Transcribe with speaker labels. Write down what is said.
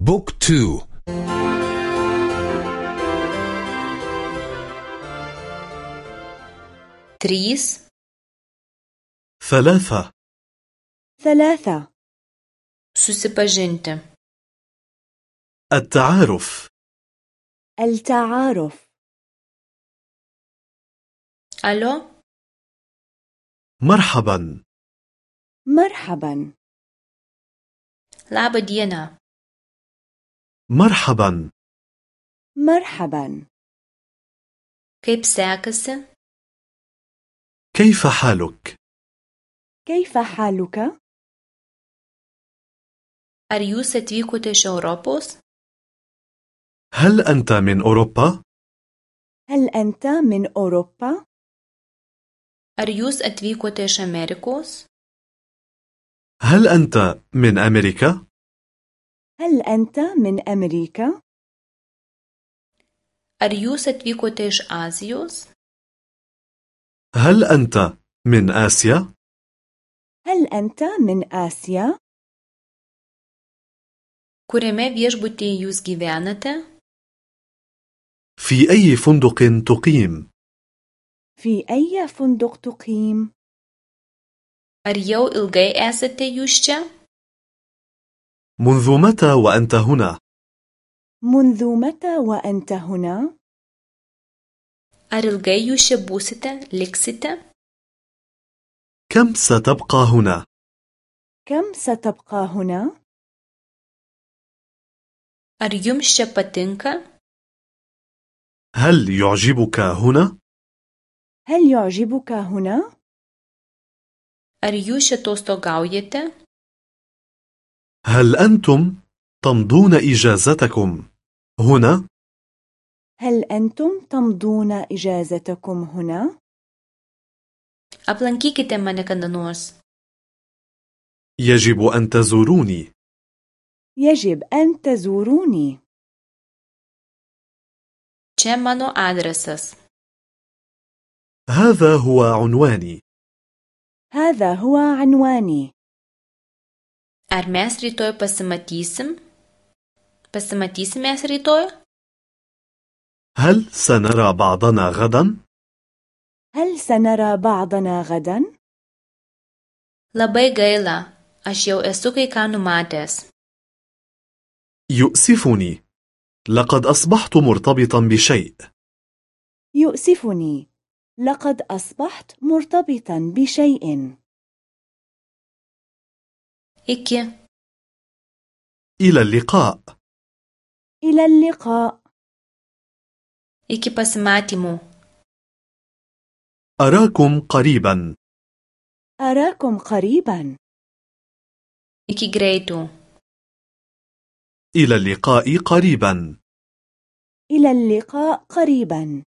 Speaker 1: بوك تو.
Speaker 2: تريس.
Speaker 3: ثلاثة.
Speaker 4: ثلاثة.
Speaker 2: susipažinti
Speaker 3: التعارف.
Speaker 4: التعارف.
Speaker 2: alio
Speaker 3: مرحبا.
Speaker 4: مرحبا.
Speaker 2: laba diena
Speaker 3: مرحبا
Speaker 4: مرحبا
Speaker 2: kaip sekasi
Speaker 3: كيف حالك؟
Speaker 4: كيف حالك؟
Speaker 2: ar jūs atvykote iš Europos
Speaker 3: هل أنت من أوروبا؟
Speaker 4: هل أنت من أوروبا؟
Speaker 2: ar jūs atvykote iš Amerikos
Speaker 3: هل أنت من أمريكا؟
Speaker 4: هل أنت من أمريكا؟
Speaker 2: ar jūs atvykote iš Azijos
Speaker 3: هل أنت من آسيا؟
Speaker 4: هل أنت من آسيا؟
Speaker 2: kuriame viešbutyje jūs gyvenate
Speaker 3: في أي فندق تقيم؟
Speaker 4: في أي فندق تقيم؟
Speaker 2: ar jau ilgai esate jūs čia
Speaker 3: منذ متى وأنت هنا؟
Speaker 4: منذ متى وأنت هنا؟
Speaker 2: ar ilgai jūs čia būsite liksite
Speaker 3: كم ستبقى هنا؟
Speaker 4: كم ستبقى هنا؟
Speaker 2: ar jums čia patinka
Speaker 3: هل يعجبك هنا؟
Speaker 4: هل يعجبك هنا؟
Speaker 2: ar jūs čia atostogaujate
Speaker 3: هل أنتم تمضون إجازتكم؟ هنا؟
Speaker 4: هل أنتم تمضون إجازتكم هنا؟
Speaker 2: aplankykite mane kada nors.
Speaker 3: يجب أن تزوروني.
Speaker 4: يجب أن تزوروني.
Speaker 2: Čia mano adresas.
Speaker 3: هذا هو عنواني.
Speaker 4: هذا هو عنواني.
Speaker 2: Ar mes rytoj pasimatysim? Pasimatysim mes rytoj?
Speaker 3: هل سنرى بعضنا غدا؟
Speaker 4: هل سنرى بعضنا غدا؟
Speaker 2: labai gaila aš jau esu kai ką numatęs.
Speaker 3: يؤسفني. لقد أصبحت مرتبطا بشيء.
Speaker 4: يؤسفني. لقد أصبحت مرتبطا بشيء.
Speaker 2: Iki
Speaker 3: إلى اللقاء.
Speaker 4: إلى اللقاء.
Speaker 2: iki pasimatymų
Speaker 3: أراكم قريبا.
Speaker 4: أراكم قريبا.
Speaker 2: iki greitų
Speaker 3: إلى اللقاء قريبا.
Speaker 4: إلى اللقاء قريبا.